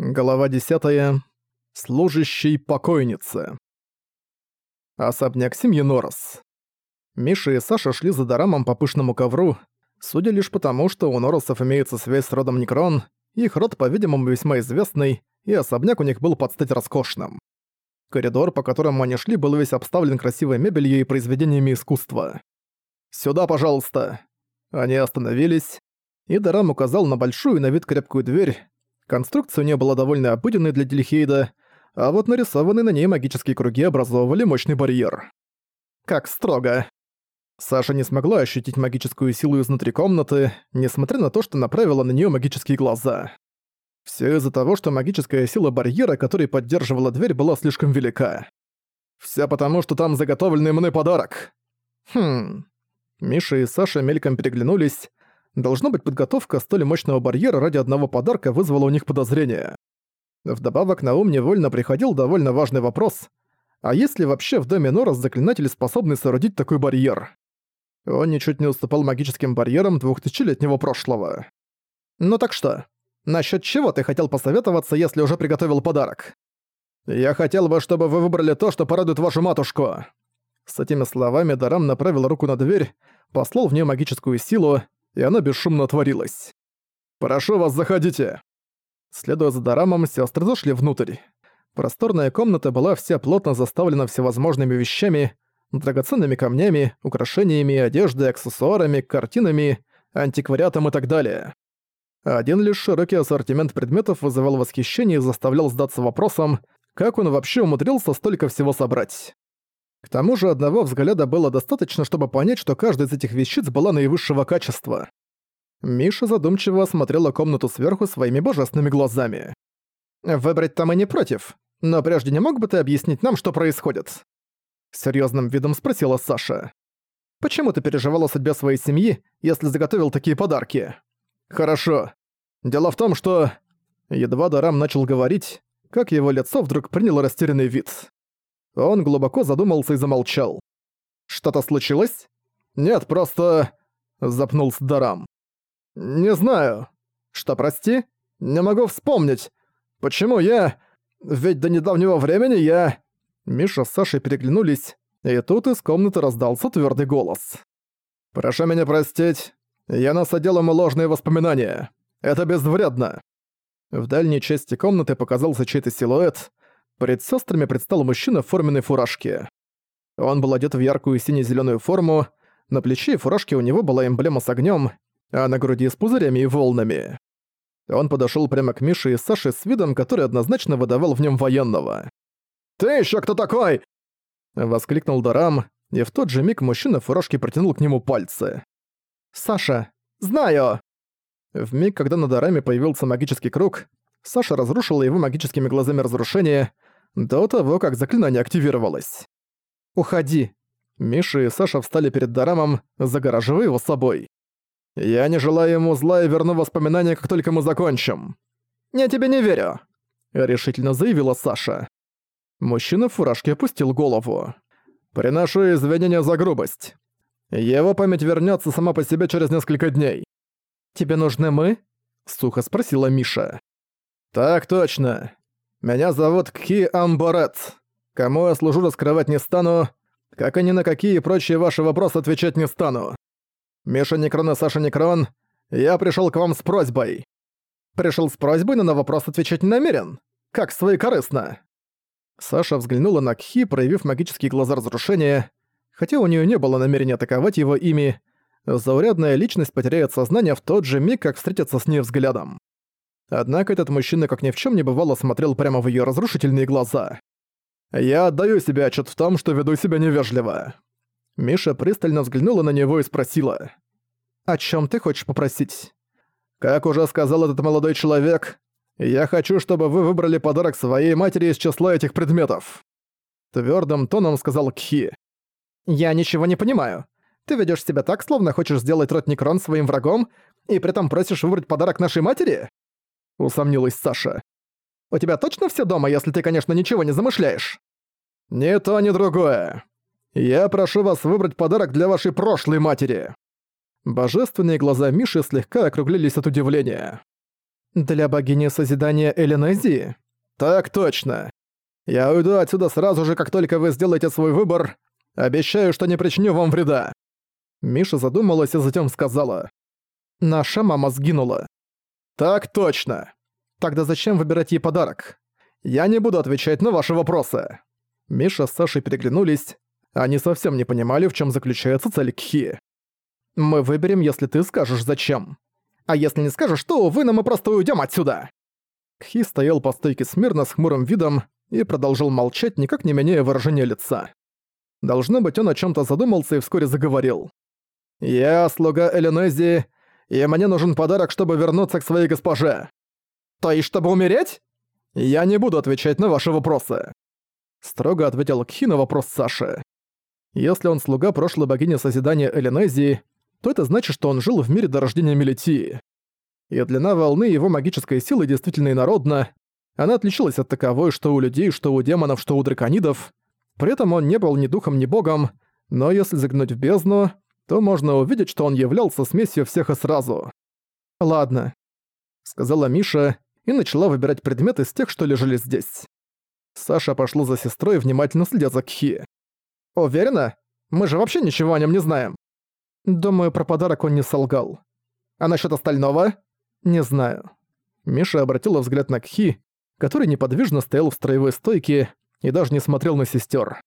Глава 10. Служащий покойницы. Особняк семьи Норос. Миша и Саша шли за Дорамом по пышному ковру, судя лишь потому, что у Норосов имеется связь с родом Некрон, их род, по-видимому, весьма известный, и особняк у них был под стать роскошным. Коридор, по которому они шли, был весь обставлен красивой мебелью и произведениями искусства. «Сюда, пожалуйста!» Они остановились, и Дарам указал на большую на вид крепкую дверь, Конструкция не была довольно обыденной для Дельхейда, а вот нарисованные на ней магические круги образовывали мощный барьер. Как строго. Саша не смогла ощутить магическую силу изнутри комнаты, несмотря на то, что направила на нее магические глаза. Все из-за того, что магическая сила барьера, который поддерживала дверь, была слишком велика. Все потому, что там заготовленный мной подарок. Хм. Миша и Саша мельком переглянулись, Должно быть, подготовка столь мощного барьера ради одного подарка вызвала у них подозрения. Вдобавок на ум невольно приходил довольно важный вопрос, а есть ли вообще в доме Норос заклинатели, способные соорудить такой барьер? Он ничуть не уступал магическим барьерам двухтысячелетнего прошлого. Ну так что, насчет чего ты хотел посоветоваться, если уже приготовил подарок? Я хотел бы, чтобы вы выбрали то, что порадует вашу матушку. С этими словами Дарам направил руку на дверь, послал в нее магическую силу, и она бесшумно отворилась. «Прошу вас, заходите!» Следуя за Дарамом, сестры зашли внутрь. Просторная комната была вся плотно заставлена всевозможными вещами, драгоценными камнями, украшениями, одеждой, аксессуарами, картинами, антиквариатом и так далее. Один лишь широкий ассортимент предметов вызывал восхищение и заставлял сдаться вопросом, как он вообще умудрился столько всего собрать. К тому же одного взгляда было достаточно, чтобы понять, что каждая из этих вещиц была наивысшего качества. Миша задумчиво осмотрела комнату сверху своими божественными глазами. «Выбрать там и не против, но прежде не мог бы ты объяснить нам, что происходит?» Серьезным видом спросила Саша. «Почему ты переживал о судьбе своей семьи, если заготовил такие подарки?» «Хорошо. Дело в том, что...» Едва Дарам начал говорить, как его лицо вдруг приняло растерянный вид. Он глубоко задумался и замолчал. «Что-то случилось?» «Нет, просто...» — запнулся Дарам. «Не знаю. Что, прости? Не могу вспомнить. Почему я... Ведь до недавнего времени я...» Миша с Сашей переглянулись, и тут из комнаты раздался твердый голос. «Прошу меня простить. Я насадил ему ложные воспоминания. Это безвредно». В дальней части комнаты показался чей-то силуэт, Перед сестрами предстал мужчина в форменной фуражке. Он был одет в яркую сине зеленую форму, на плече и фуражке у него была эмблема с огнем, а на груди с пузырями и волнами. Он подошел прямо к Мише и Саше с видом, который однозначно выдавал в нем военного. «Ты еще кто такой?» Воскликнул Дарам, и в тот же миг мужчина в фуражке протянул к нему пальцы. «Саша, знаю!» В миг, когда на Дараме появился магический круг, Саша разрушила его магическими глазами разрушения, до того, как заклинание активировалось. «Уходи!» Миша и Саша встали перед Дарамом, загораживая его собой. «Я не желаю ему зла и верну воспоминания, как только мы закончим». «Я тебе не верю», — решительно заявила Саша. Мужчина в фуражке опустил голову. «Приношу извинения за грубость. Его память вернется сама по себе через несколько дней». «Тебе нужны мы?» — сухо спросила Миша. «Так точно. Меня зовут Кхи Амборет. Кому я служу, раскрывать не стану, как и ни на какие прочие ваши вопросы отвечать не стану. Миша Некрон и Саша Некрон, я пришел к вам с просьбой. Пришел с просьбой, но на вопрос отвечать не намерен. Как своекорыстно. Саша взглянула на Кхи, проявив магические глаза разрушения. Хотя у нее не было намерения атаковать его ими, заурядная личность потеряет сознание в тот же миг, как встретится с ней взглядом. Однако этот мужчина как ни в чем не бывало смотрел прямо в ее разрушительные глаза. «Я отдаю себе отчет в том, что веду себя невежливо». Миша пристально взглянула на него и спросила. «О чем ты хочешь попросить?» «Как уже сказал этот молодой человек, я хочу, чтобы вы выбрали подарок своей матери из числа этих предметов». Твердым тоном сказал Кхи. «Я ничего не понимаю. Ты ведешь себя так, словно хочешь сделать рот Некрон своим врагом, и при этом просишь выбрать подарок нашей матери?» — усомнилась Саша. «У тебя точно все дома, если ты, конечно, ничего не замышляешь?» «Ни то, ни другое. Я прошу вас выбрать подарок для вашей прошлой матери». Божественные глаза Миши слегка округлились от удивления. «Для богини Созидания Элинезии?» «Так точно. Я уйду отсюда сразу же, как только вы сделаете свой выбор. Обещаю, что не причиню вам вреда». Миша задумалась и затем сказала. «Наша мама сгинула». «Так точно. Тогда зачем выбирать ей подарок? Я не буду отвечать на ваши вопросы». Миша с Сашей переглянулись. Они совсем не понимали, в чем заключается цель Кхи. «Мы выберем, если ты скажешь, зачем. А если не скажешь, то, увы, нам мы просто уйдем отсюда!» Кхи стоял по стойке смирно с хмурым видом и продолжил молчать, никак не меняя выражения лица. Должно быть, он о чем то задумался и вскоре заговорил. «Я слуга Элинезии, и мне нужен подарок, чтобы вернуться к своей госпоже. То есть, чтобы умереть? Я не буду отвечать на ваши вопросы. Строго ответил Кхи на вопрос Саши. Если он слуга прошлой богини Созидания Элинезии, то это значит, что он жил в мире до рождения Мелитии. И длина волны его магической силы действительно инородна. Она отличалась от таковой, что у людей, что у демонов, что у драконидов. При этом он не был ни духом, ни богом, но если заглянуть в бездну, то можно увидеть, что он являлся смесью всех и сразу. «Ладно», — сказала Миша и начала выбирать предметы из тех, что лежали здесь. Саша пошла за сестрой, внимательно следя за Кхи. «Уверена? Мы же вообще ничего о нем не знаем». Думаю, про подарок он не солгал. А насчет остального? Не знаю. Миша обратила взгляд на Кхи, который неподвижно стоял в строевой стойке и даже не смотрел на сестер.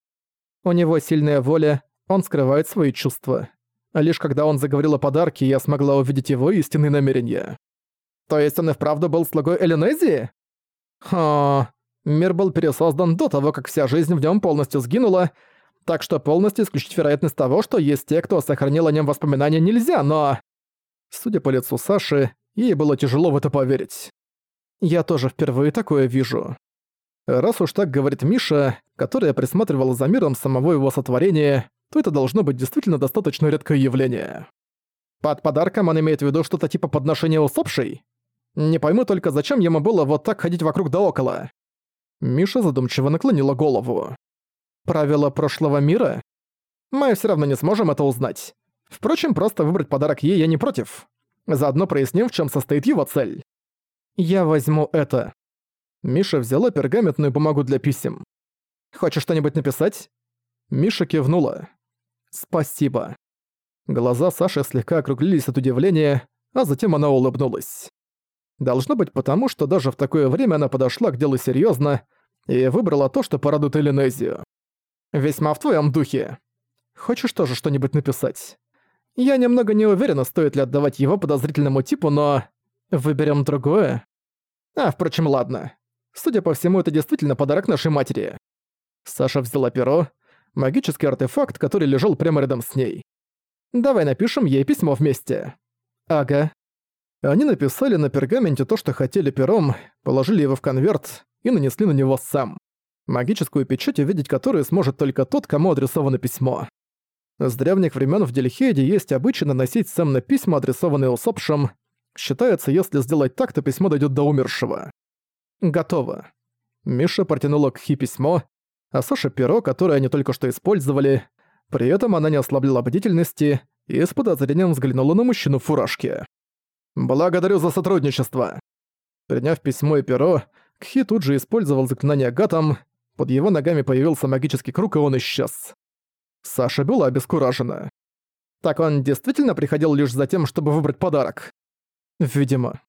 У него сильная воля, он скрывает свои чувства. А лишь когда он заговорил о подарке, я смогла увидеть его истинные намерения. То есть он и вправду был слугой Элинезии? Ха, Мир был пересоздан до того, как вся жизнь в нем полностью сгинула, так что полностью исключить вероятность того, что есть те, кто сохранил о нем воспоминания, нельзя, но... Судя по лицу Саши, ей было тяжело в это поверить. Я тоже впервые такое вижу. Раз уж так говорит Миша, которая присматривала за миром самого его сотворения, то это должно быть действительно достаточно редкое явление. Под подарком он имеет в виду что-то типа подношения усопшей? Не пойму только, зачем ему было вот так ходить вокруг да около. Миша задумчиво наклонила голову. «Правила прошлого мира? Мы все равно не сможем это узнать. Впрочем, просто выбрать подарок ей я не против. Заодно проясним, в чем состоит его цель. Я возьму это». Миша взяла пергаментную бумагу для писем. «Хочешь что-нибудь написать?» Миша кивнула. «Спасибо». Глаза Саши слегка округлились от удивления, а затем она улыбнулась. Должно быть потому, что даже в такое время она подошла к делу серьезно и выбрала то, что порадует Элинезию. «Весьма в твоем духе. Хочешь тоже что-нибудь написать? Я немного не уверена, стоит ли отдавать его подозрительному типу, но... Выберем другое? А, впрочем, ладно. Судя по всему, это действительно подарок нашей матери». Саша взяла перо, магический артефакт, который лежал прямо рядом с ней. «Давай напишем ей письмо вместе». «Ага», они написали на пергаменте то, что хотели пером, положили его в конверт и нанесли на него сам. Магическую печать, увидеть которую сможет только тот, кому адресовано письмо. С древних времен в Дельхейде есть обычай наносить сам на письма, адресованные усопшим. Считается, если сделать так, то письмо дойдет до умершего. Готово. Миша протянула к Хи письмо, а Саша перо, которое они только что использовали. При этом она не ослабила бдительности и с подозрением взглянула на мужчину в фуражке. «Благодарю за сотрудничество». Приняв письмо и перо, Кхи тут же использовал заклинание гатом, под его ногами появился магический круг, и он исчез. Саша была обескуражена. Так он действительно приходил лишь за тем, чтобы выбрать подарок? Видимо.